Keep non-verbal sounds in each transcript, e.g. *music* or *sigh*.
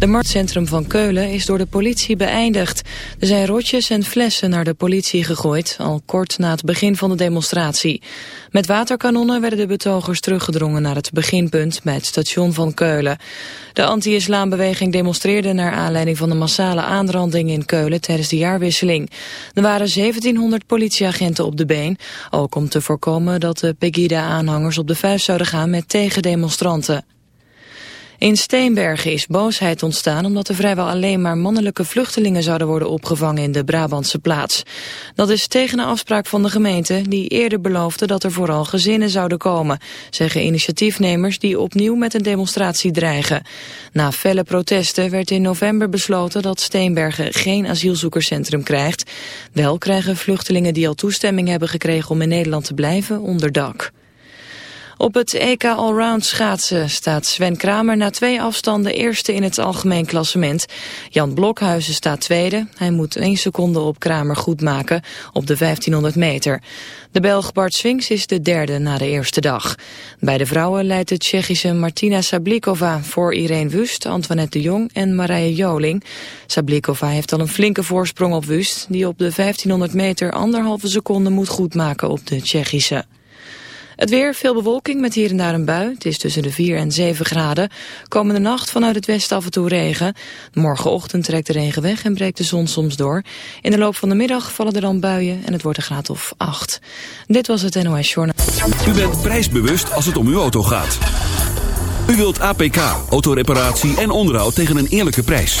De marktcentrum van Keulen is door de politie beëindigd. Er zijn rotjes en flessen naar de politie gegooid, al kort na het begin van de demonstratie. Met waterkanonnen werden de betogers teruggedrongen naar het beginpunt bij het station van Keulen. De anti-islambeweging demonstreerde naar aanleiding van de massale aanranding in Keulen tijdens de jaarwisseling. Er waren 1700 politieagenten op de been, ook om te voorkomen dat de Pegida-aanhangers op de vuist zouden gaan met tegendemonstranten. In Steenbergen is boosheid ontstaan omdat er vrijwel alleen maar mannelijke vluchtelingen zouden worden opgevangen in de Brabantse plaats. Dat is tegen een afspraak van de gemeente die eerder beloofde dat er vooral gezinnen zouden komen, zeggen initiatiefnemers die opnieuw met een demonstratie dreigen. Na felle protesten werd in november besloten dat Steenbergen geen asielzoekerscentrum krijgt. Wel krijgen vluchtelingen die al toestemming hebben gekregen om in Nederland te blijven onderdak. Op het EK Allround schaatsen staat Sven Kramer na twee afstanden eerste in het algemeen klassement. Jan Blokhuizen staat tweede. Hij moet één seconde op Kramer goed maken op de 1500 meter. De Belg Bart Swings is de derde na de eerste dag. Bij de vrouwen leidt de Tsjechische Martina Sablikova voor Irene Wust, Antoinette de Jong en Marije Joling. Sablikova heeft al een flinke voorsprong op Wust, die op de 1500 meter anderhalve seconde moet goedmaken op de Tsjechische. Het weer, veel bewolking met hier en daar een bui. Het is tussen de 4 en 7 graden. Komende nacht vanuit het westen af en toe regen. Morgenochtend trekt de regen weg en breekt de zon soms door. In de loop van de middag vallen er dan buien en het wordt een graad of 8. Dit was het NOS Journal. U bent prijsbewust als het om uw auto gaat. U wilt APK, autoreparatie en onderhoud tegen een eerlijke prijs.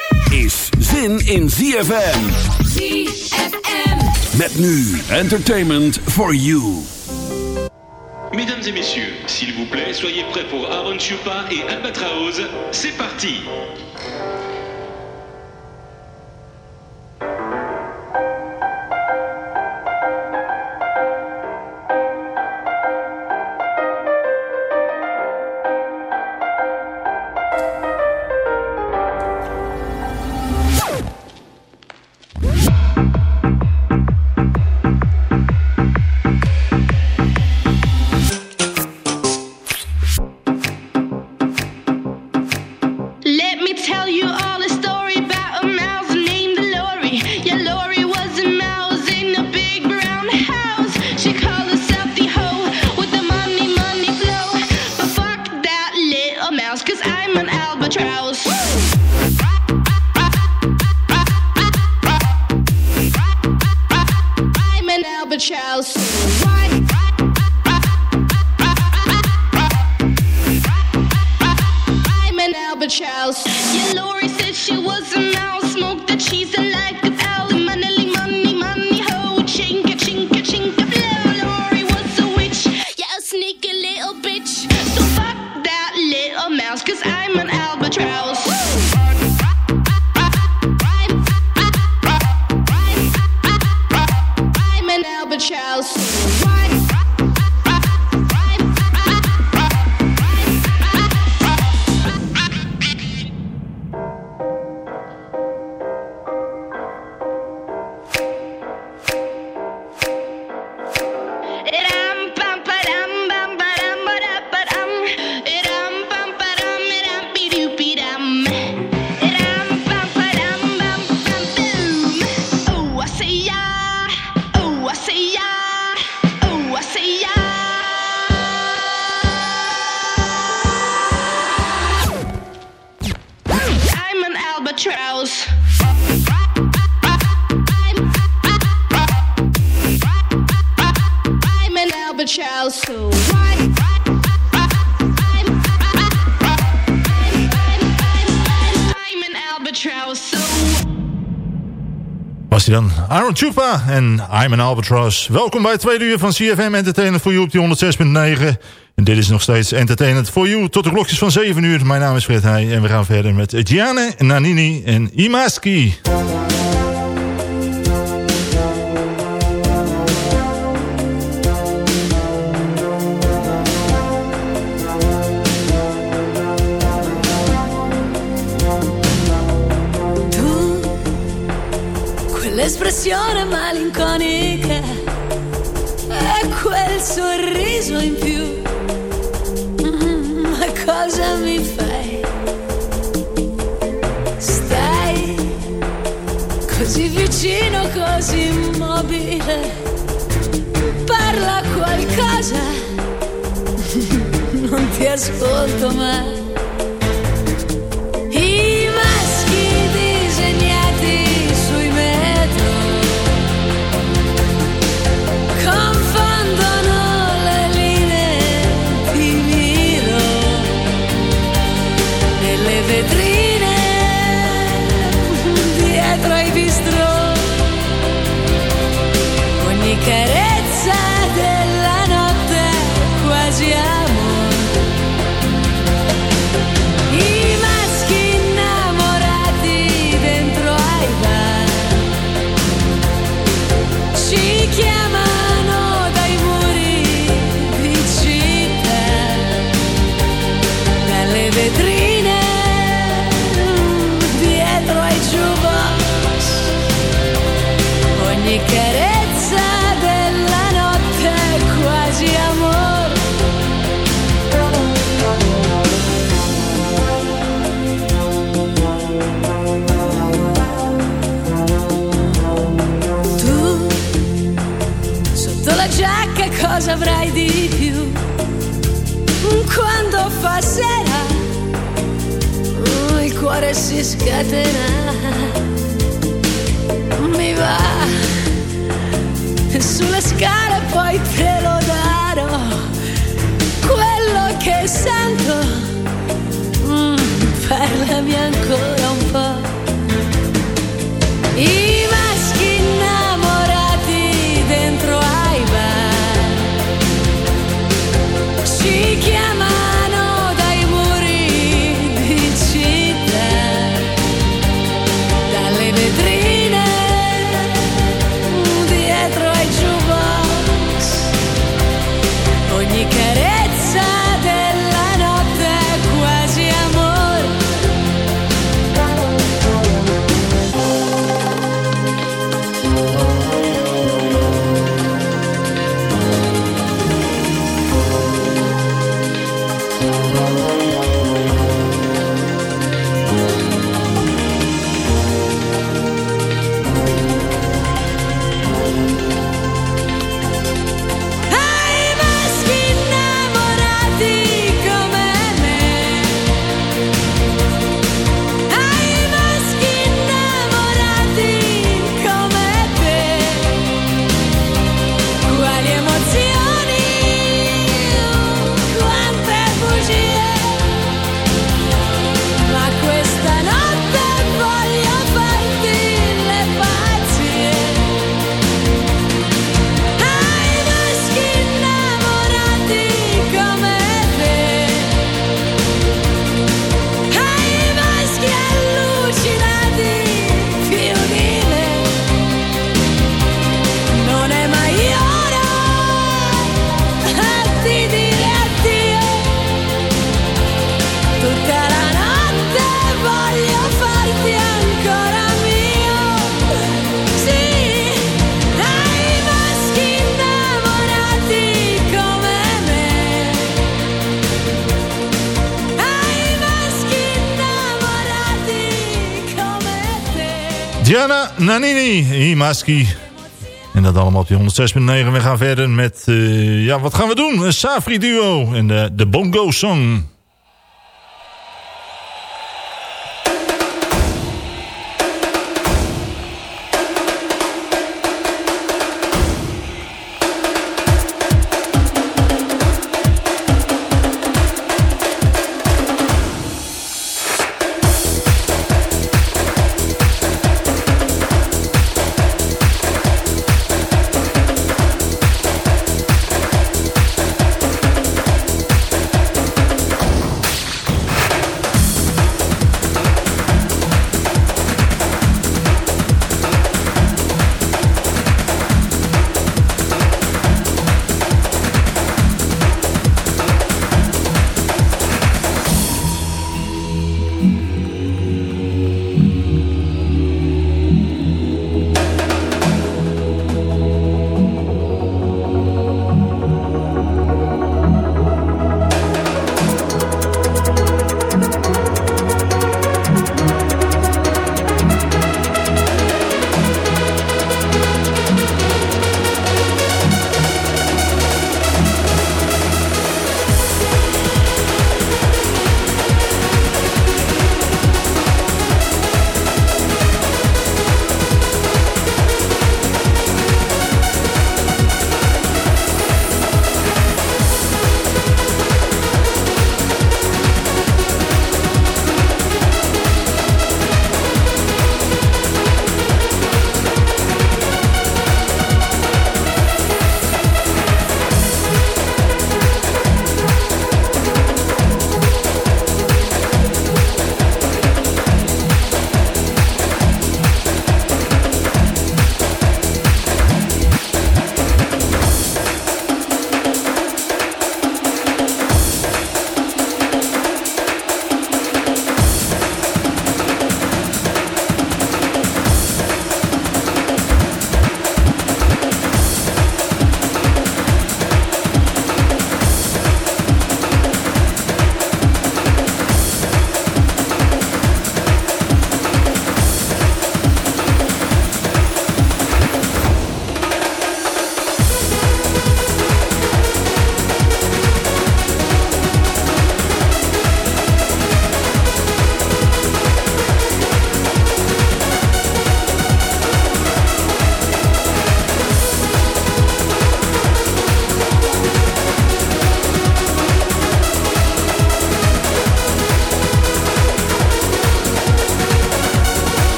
is zin in ZFM. ZFM. Met nu entertainment for you. Mesdames et messieurs, s'il vous plaît, soyez prêts pour Aaron Chupa et Albatraoz. C'est parti Was hij dan? Aaron Chupa en I'm an Albatross. Welkom bij het tweede uur van CFM Entertainment for You op die 106.9. En dit is nog steeds Entertainment for You tot de klokjes van 7 uur. Mijn naam is Fred Heij en we gaan verder met Gianne, Nanini en Imaski. L'espressione malinconica e quel sorriso in più. Mm, ma cosa mi fai? Stai così vicino, così immobile. Parla qualcosa, *laughs* non ti ascolto mai. Si scatena mi va. Sulle scale poi te lo darò. Quello che sento mm, parlami ancora Nanini, Imaski. En dat allemaal op die 106.9. We gaan verder met, uh, ja, wat gaan we doen? Een Safri duo en de, de Bongo Song.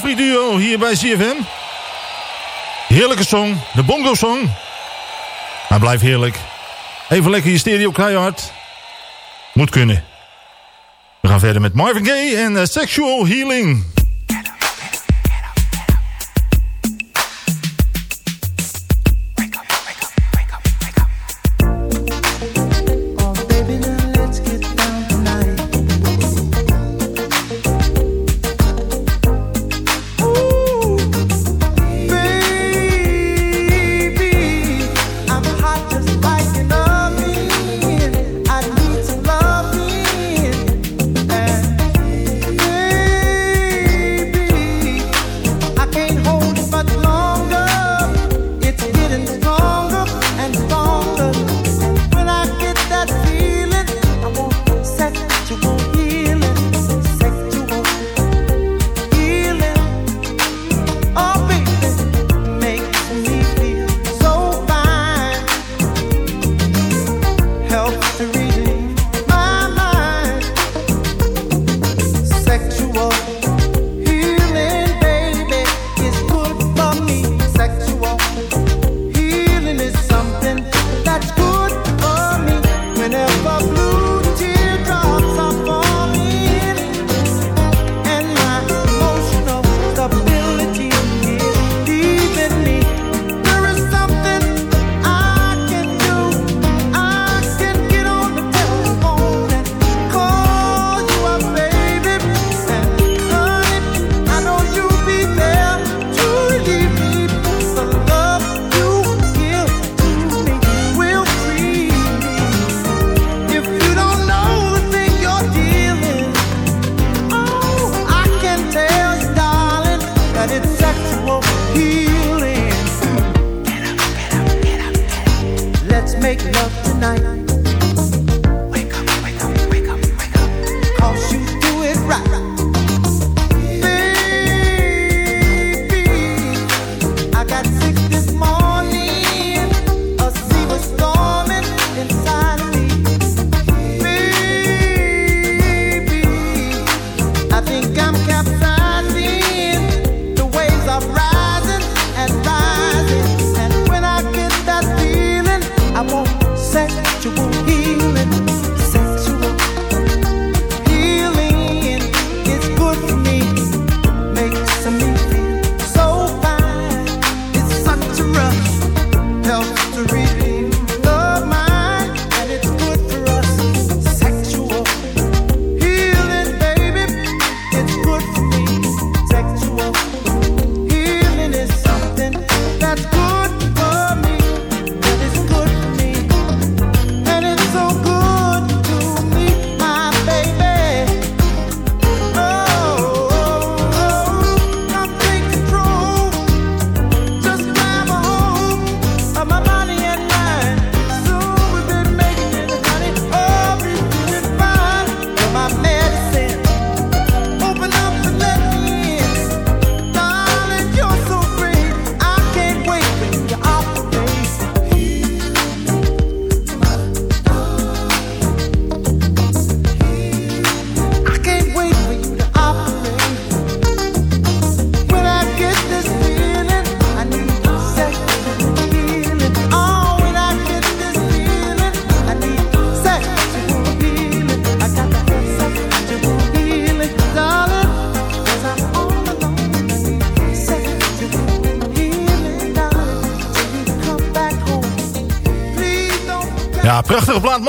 Savri duo hier bij CFM. Heerlijke song, de bongo song. Hij blijft heerlijk. Even lekker je stereo keihard. Moet kunnen. We gaan verder met Marvin Gaye en uh, Sexual Healing.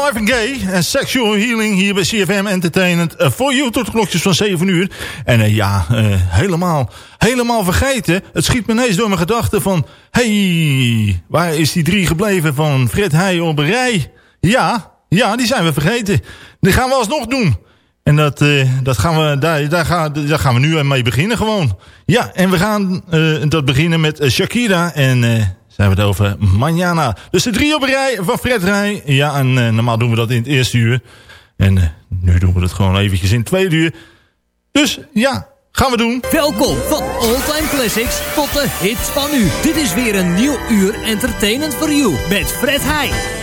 Marvin Gaye en Sexual Healing hier bij CFM Entertainment. Voor uh, you tot de klokjes van 7 uur. En uh, ja, uh, helemaal, helemaal vergeten. Het schiet me ineens door mijn gedachten van... hey, waar is die drie gebleven van Fred Heij op rij? Ja, ja, die zijn we vergeten. Die gaan we alsnog doen. En dat, dat gaan we, daar, daar, gaan, daar gaan we nu mee beginnen gewoon. Ja, en we gaan dat beginnen met Shakira en hebben we het over Manjana. Dus de drie op rij van Fred Rij. Ja, en uh, normaal doen we dat in het eerste uur. En uh, nu doen we het gewoon eventjes in het tweede uur. Dus ja, gaan we doen. Welkom van All Time Classics tot de hits van nu. Dit is weer een nieuw uur Entertainment for You met Fred Heij.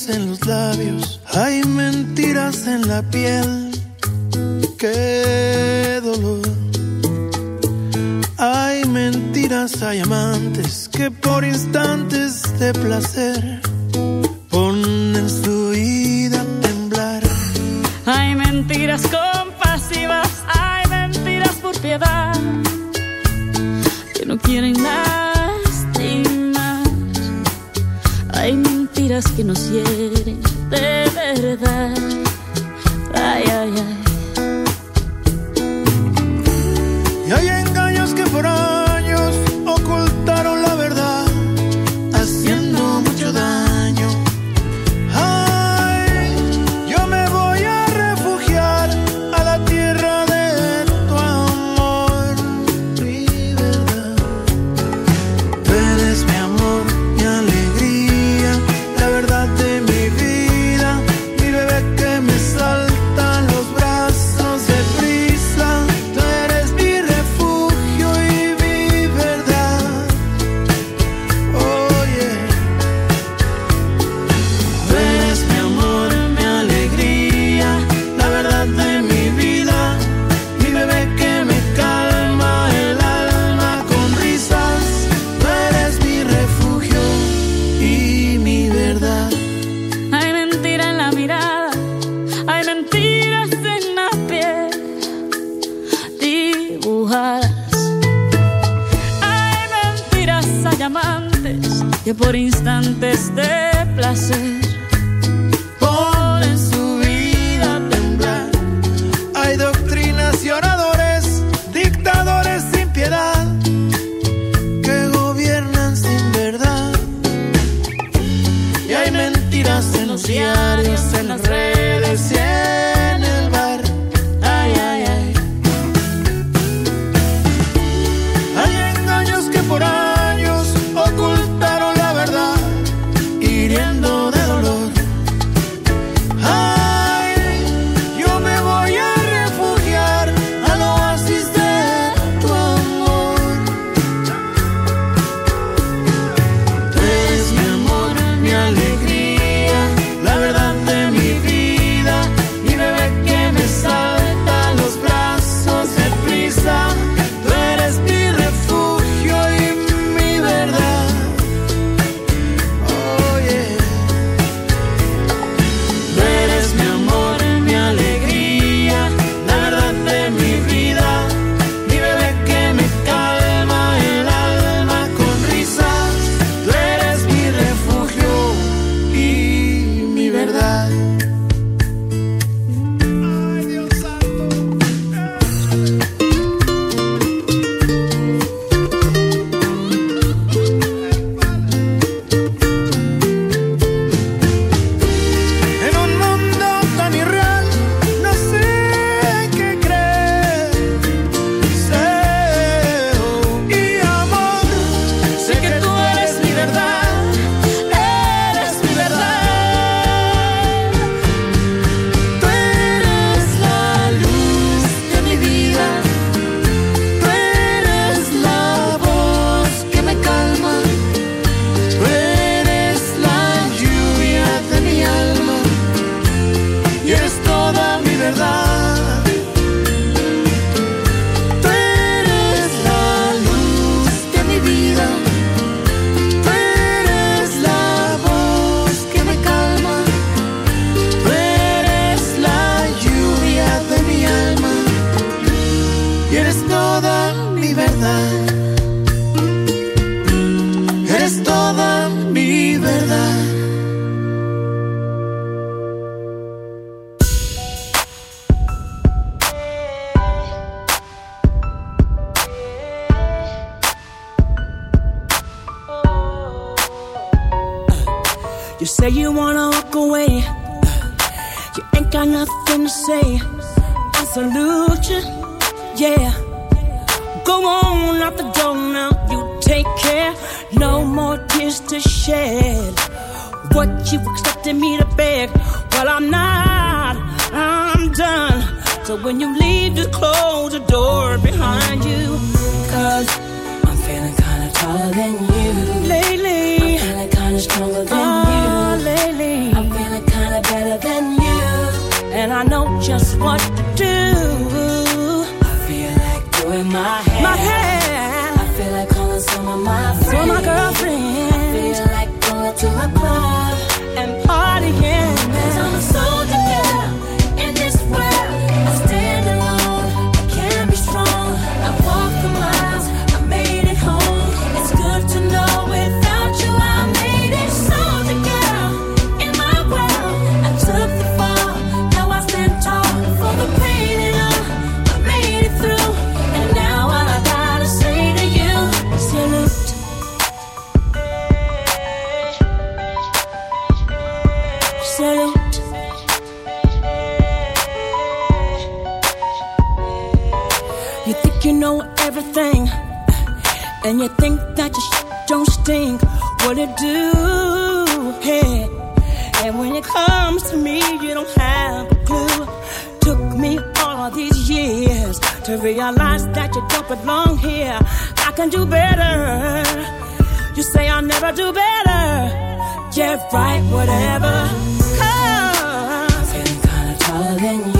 mentiras en los labios, hay mentiras en la piel. Qué dolor. Hay mentiras, hay amantes que por instantes de placer ponen su vida a temblar. Hay mentiras compasivas, hay mentiras por piedad que no quieren nada que nos hieren de verdad. y eres toda mi verdad. Eres toda mi verdad. You say you wanna walk away. You ain't got nothing to say yeah. Go on out the door now, you take care. No more tears to shed. What you expecting me to beg? Well, I'm not, I'm done. So when you leave, just close the door behind you. Cause I'm feeling kinda taller than you. Lately, I'm feeling kinda stronger than you. Ah, lately, I'm feeling kinda better than you. And I know just what to do in my head. My head. I feel like calling some of my friends. Some of my girlfriends. I feel like going to a club. And you think that your sh- don't stink. What it do? Hey. And when it comes to me, you don't have a clue. Took me all these years to realize that you don't belong here. I can do better. You say I'll never do better. Yeah, right, whatever. Cause I'm kinda taller than you.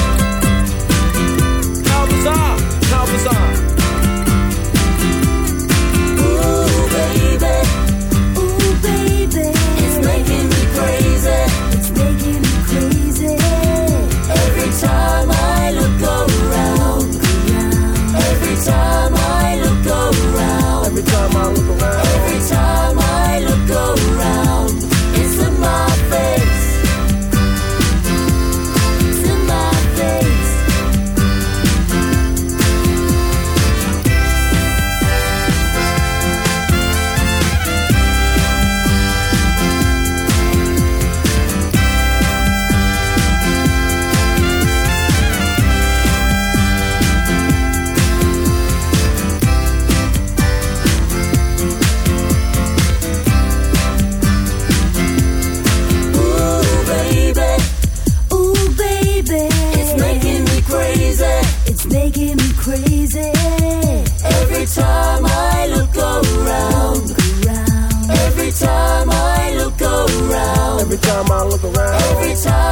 the.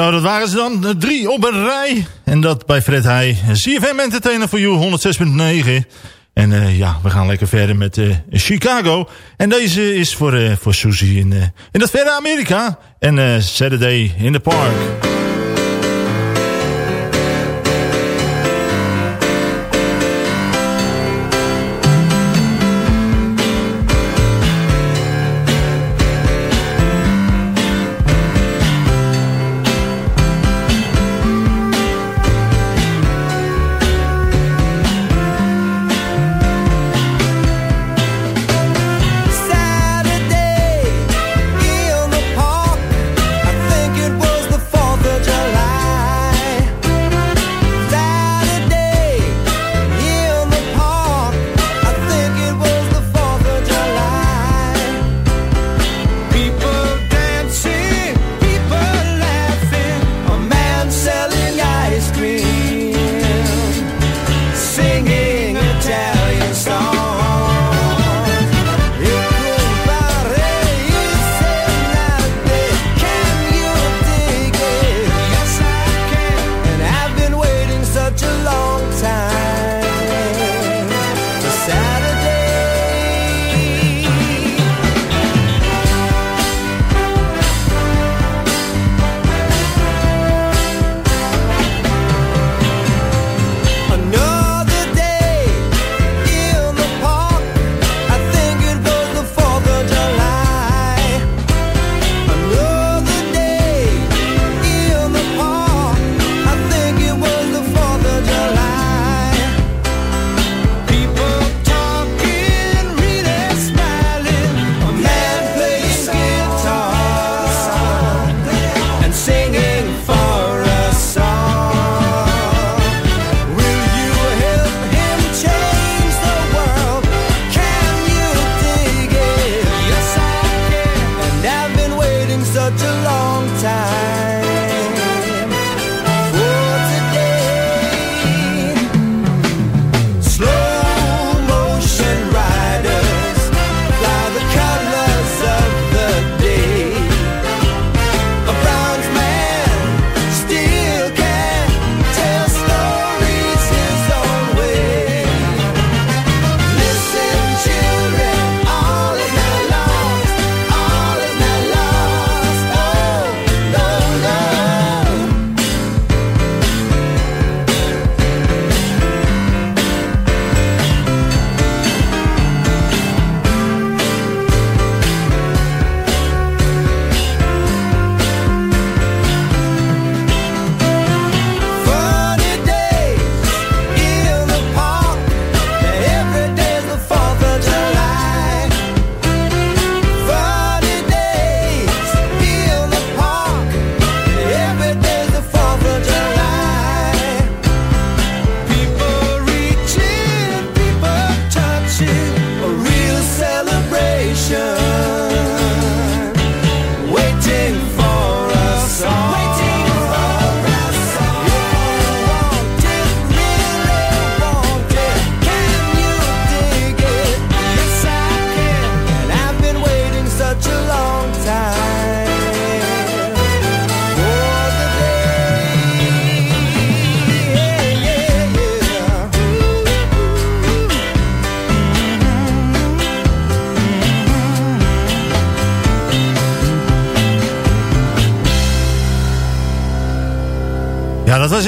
nou dat waren ze dan. Drie op een rij. En dat bij Fred Heij. CFM Entertainer voor You 106.9. En eh, ja, we gaan lekker verder met eh, Chicago. En deze is voor, eh, voor Susie in, in dat verre Amerika. En Saturday in the Park.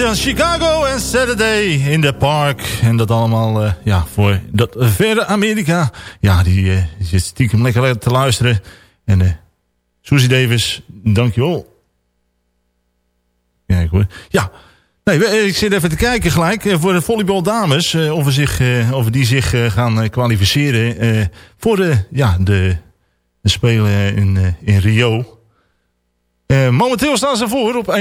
was Chicago en Saturday in the Park. En dat allemaal eh, ja, voor dat verre Amerika. Ja, die eh, zit stiekem lekker te luisteren. En eh, Susie Davis, dankjewel. Kijk hoor. Ja, nee, ik zit even te kijken gelijk voor de volleybal dames. of, zich, of die zich gaan kwalificeren voor de, ja, de, de Spelen in, in Rio. momenteel staan ze voor op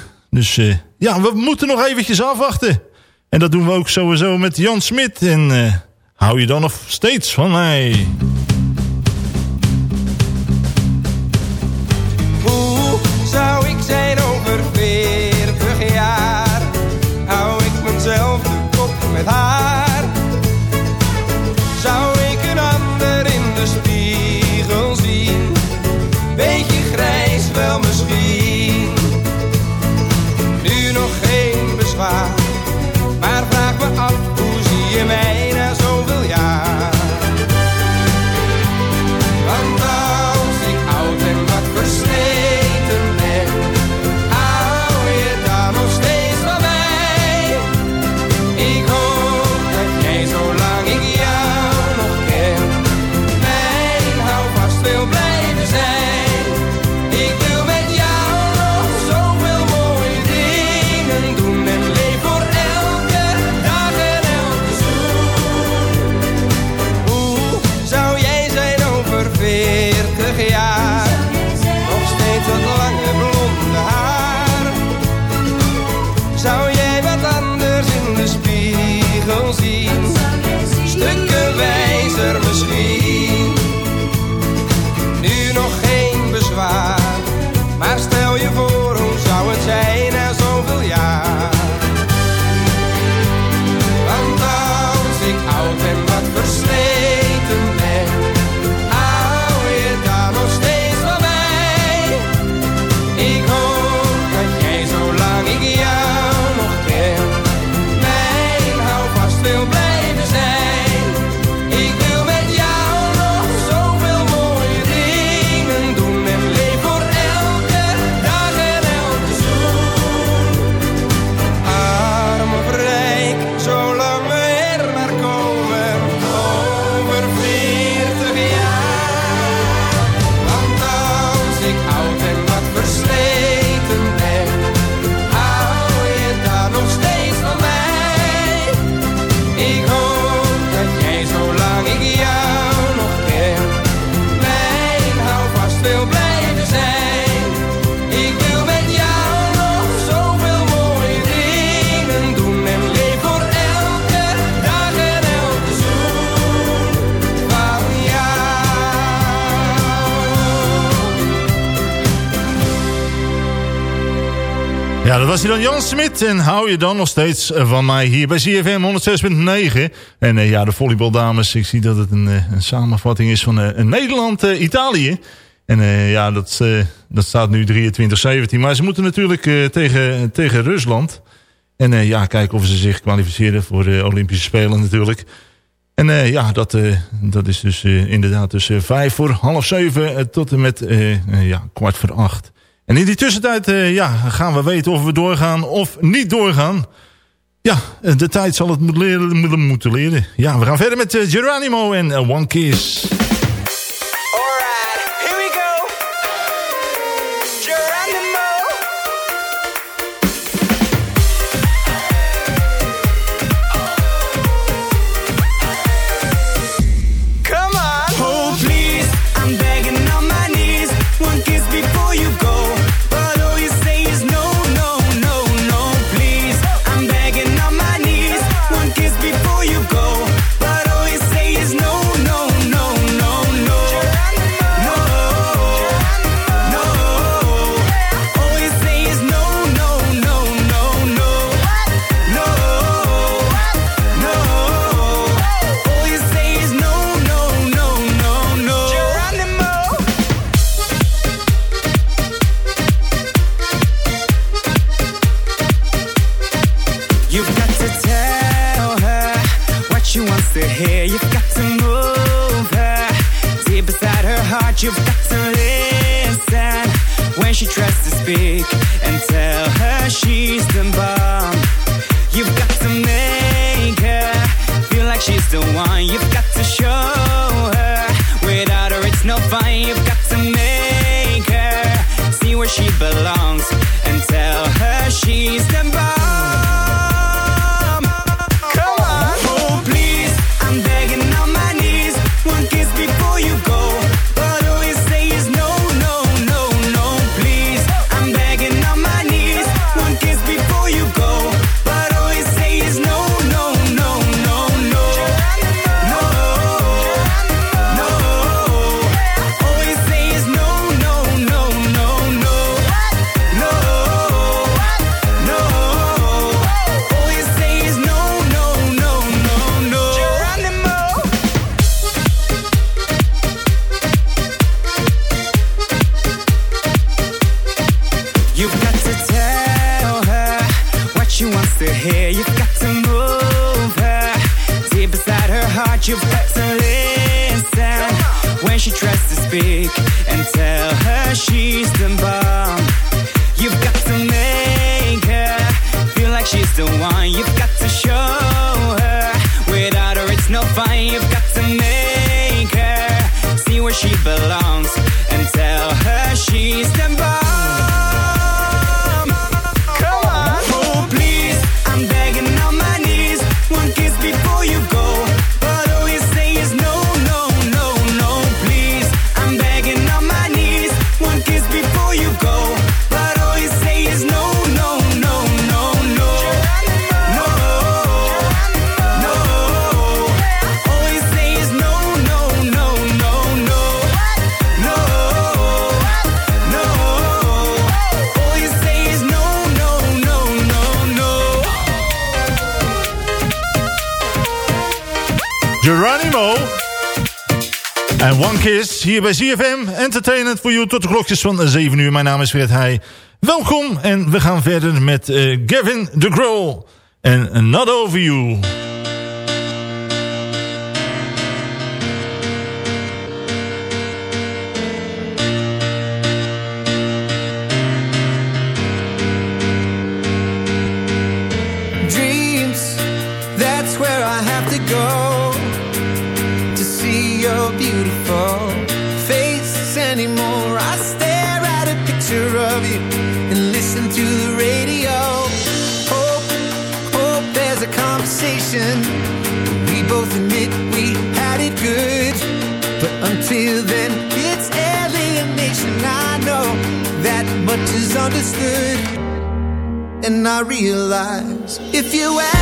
21-14... Dus uh, ja, we moeten nog eventjes afwachten. En dat doen we ook sowieso met Jan Smit. En uh, hou je dan nog steeds van mij. Dat was hij dan Jan Smit. En hou je dan nog steeds van mij hier bij CFM 106.9. En uh, ja, de volleybaldames, ik zie dat het een, uh, een samenvatting is van uh, Nederland-Italië. en ja, dat, dat staat nu 23-17. Maar ze moeten natuurlijk tegen, tegen Rusland. En ja, kijken of ze zich kwalificeren voor de Olympische Spelen natuurlijk. En ja, dat, dat is dus inderdaad tussen vijf voor half zeven tot en met ja, kwart voor acht. En in die tussentijd uh, ja, gaan we weten of we doorgaan of niet doorgaan. Ja, de tijd zal het moeten leren. Moeten leren. Ja, we gaan verder met uh, Geronimo en One Kiss. Tell her what she wants to hear. You've got to move her. Deep inside her heart, you've got to listen. When she tries to speak and tell her she's the bomb. You've got to make her feel like she's the one. You've got to show her. Without her, it's no fun. You've got to make her see where she belongs and tell her she's the bomb. is hier bij ZFM. Entertainment voor you tot de klokjes van 7 uur. Mijn naam is Fred Heij. Welkom en we gaan verder met eh, Gavin de en Not Over You. if you ask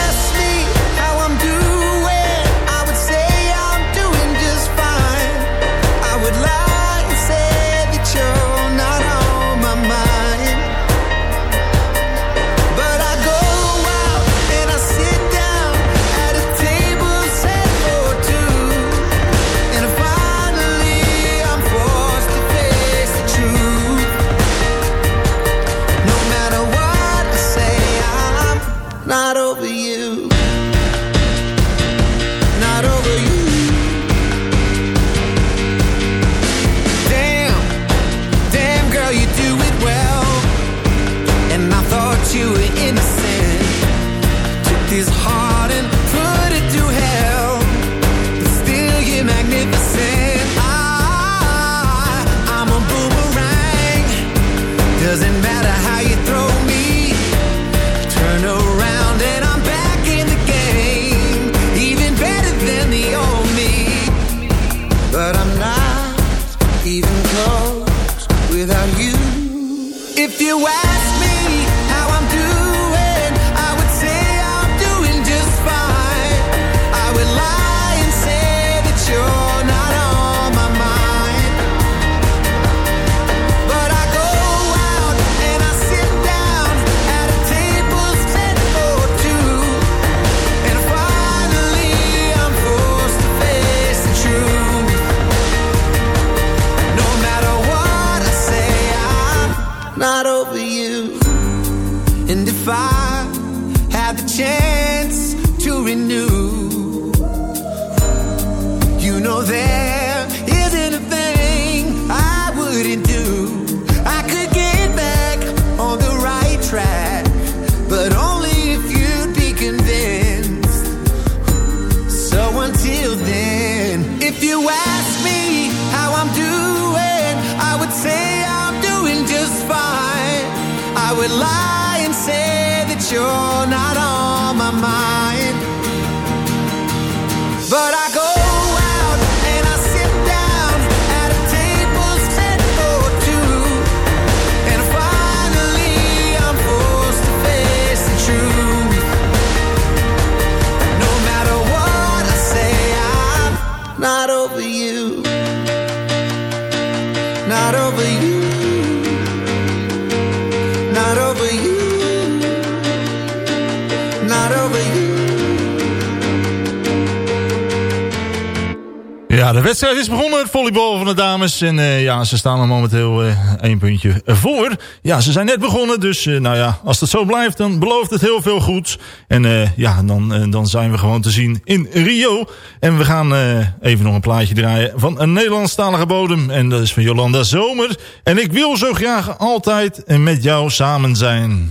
de wedstrijd is begonnen, het volleybal van de dames. En uh, ja, ze staan er momenteel uh, één puntje voor. Ja, ze zijn net begonnen, dus uh, nou ja, als het zo blijft, dan belooft het heel veel goeds. En ja, dan, dan zijn we gewoon te zien in Rio. En we gaan even nog een plaatje draaien van een Nederlandstalige bodem. En dat is van Jolanda Zomer. En ik wil zo graag altijd met jou samen zijn.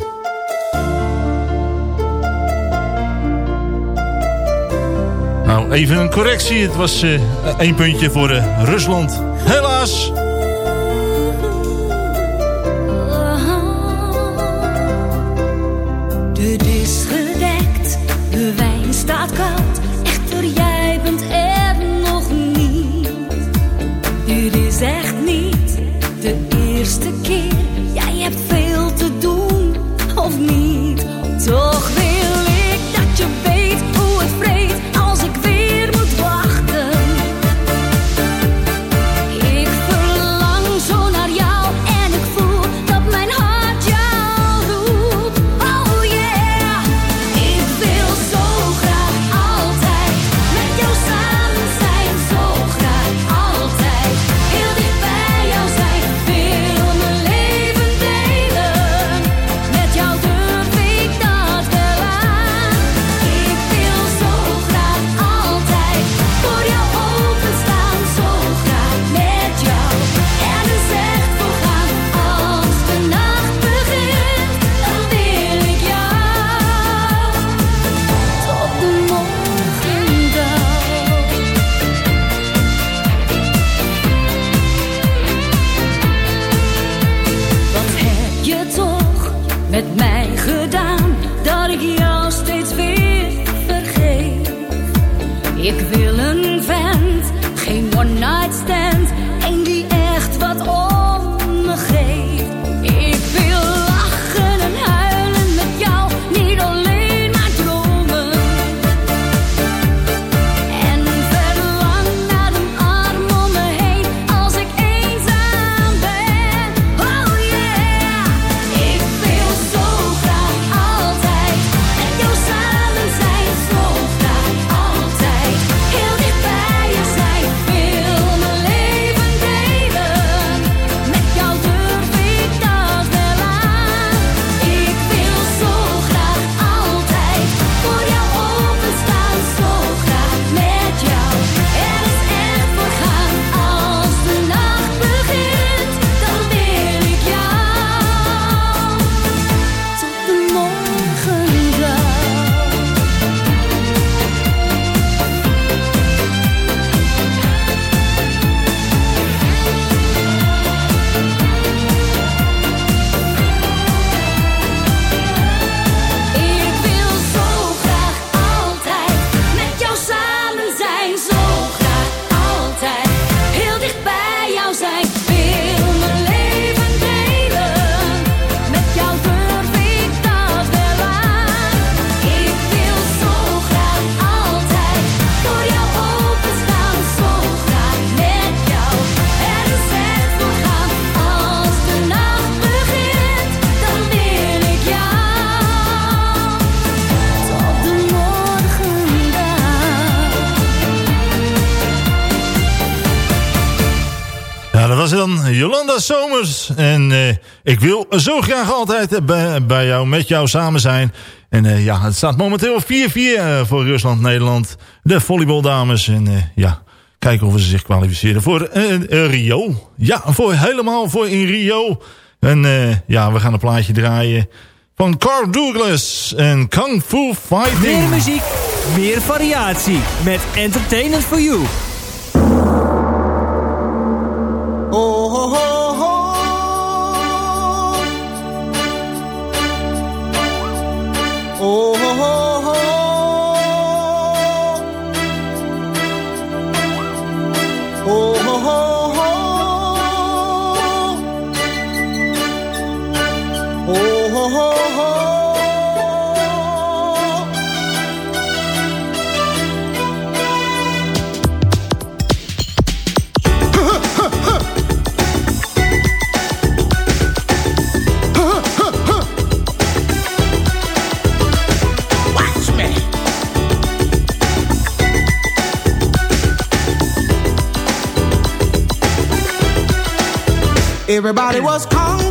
Even een correctie. Het was uh, één puntje voor uh, Rusland. Helaas. Dan Jolanda Somers. En uh, ik wil zo graag altijd bij, bij jou, met jou samen zijn. En uh, ja, het staat momenteel 4-4 uh, voor Rusland-Nederland. De volleybaldames. En ja, kijken of ze zich kwalificeren voor Rio. Ja, voor, helemaal voor in Rio. En ja, we gaan een plaatje draaien van Carl Douglas en Kung Fu Fighting. Meer muziek, meer variatie. Met Entertainment for You. Oh, oh. Oh, oh. oh, oh Everybody was kung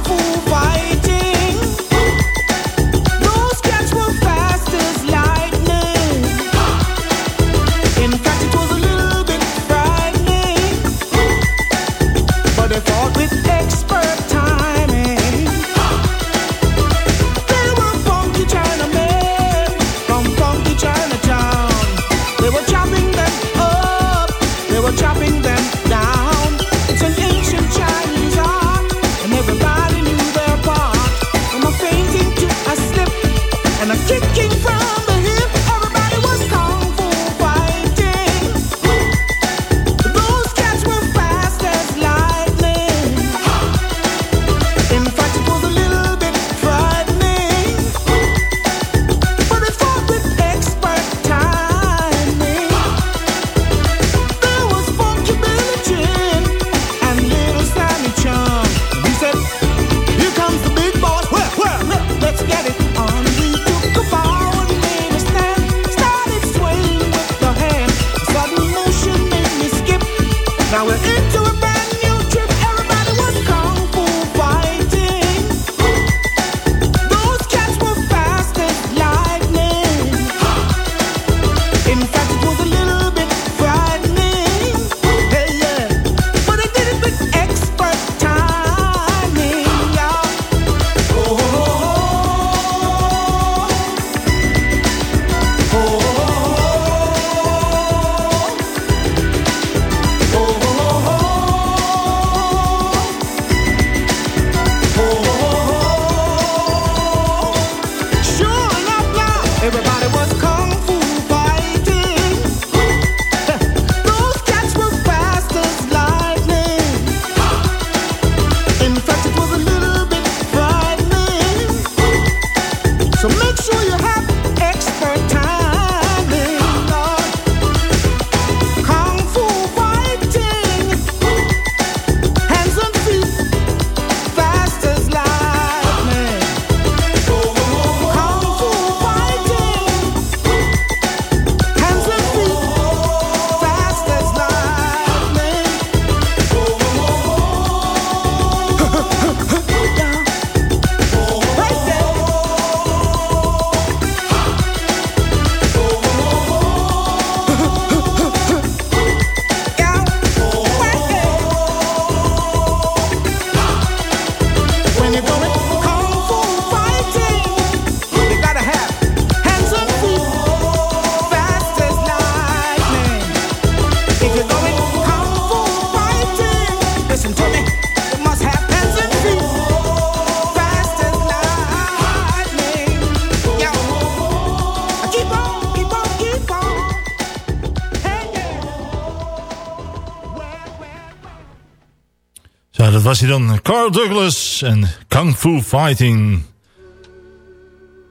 Dan. Carl Douglas en Kung Fu Fighting.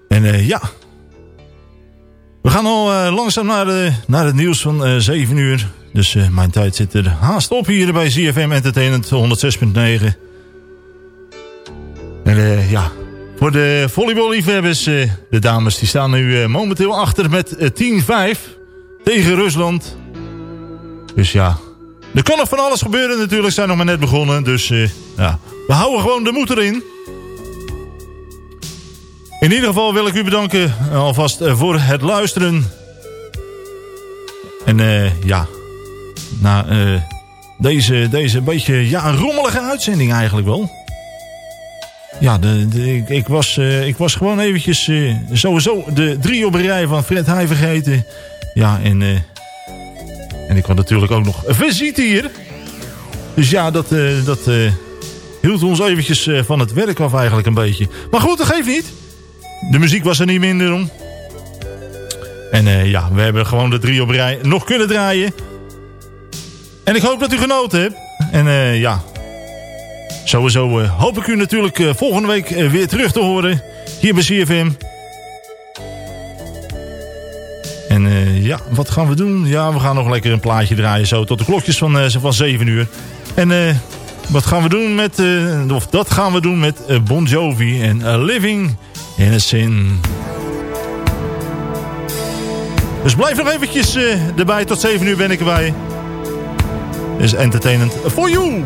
En eh, ja. We gaan al eh, langzaam naar, de, naar het nieuws van eh 7 uur. Dus mijn tijd zit er haast op hier bij ZFM Entertainment 106.9. En ja, voor de volleyballiefhebbers, de dames, die staan nu momenteel achter met eh, 10-5 tegen Rusland. Dus ja, er kan nog van alles gebeuren natuurlijk. Zijn nog maar net begonnen. Dus eh, ja, we houden gewoon de moed erin. In ieder geval wil ik u bedanken eh, alvast eh, voor het luisteren. En ja, na deze, deze beetje ja, rommelige uitzending eigenlijk wel. Ja, ik, ik, was, ik was gewoon eventjes sowieso de drie op rij van Fred Heij vergeten. Ja, en, en ik had natuurlijk ook nog visite hier. Dus ja, dat, eh, dat eh, hield ons eventjes eh, van het werk af eigenlijk een beetje. Maar goed, dat geeft niet. De muziek was er niet minder om. En ja, we hebben gewoon de drie op rij nog kunnen draaien. En ik hoop dat u genoten hebt. En ja, sowieso hoop ik u natuurlijk volgende week weer terug te horen. Hier bij CFM. Ja, wat gaan we doen? Ja, we gaan nog lekker een plaatje draaien zo tot de klokjes van, eh, van 7 uur. En eh, wat gaan we doen met, eh, of dat gaan we doen met Bon Jovi en Living in a Sin. Dus blijf nog eventjes erbij. Tot 7 uur ben ik erbij. Is entertainment for you.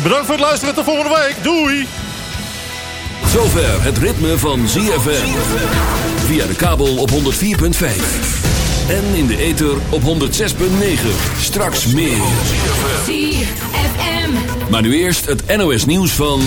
Eh, bedankt voor het luisteren. Tot volgende week. Doei. Zover het ritme van ZFM. Via de kabel op 104.5. En in de ether op 106.9. Straks meer. ZFM. Maar nu eerst het NOS nieuws van...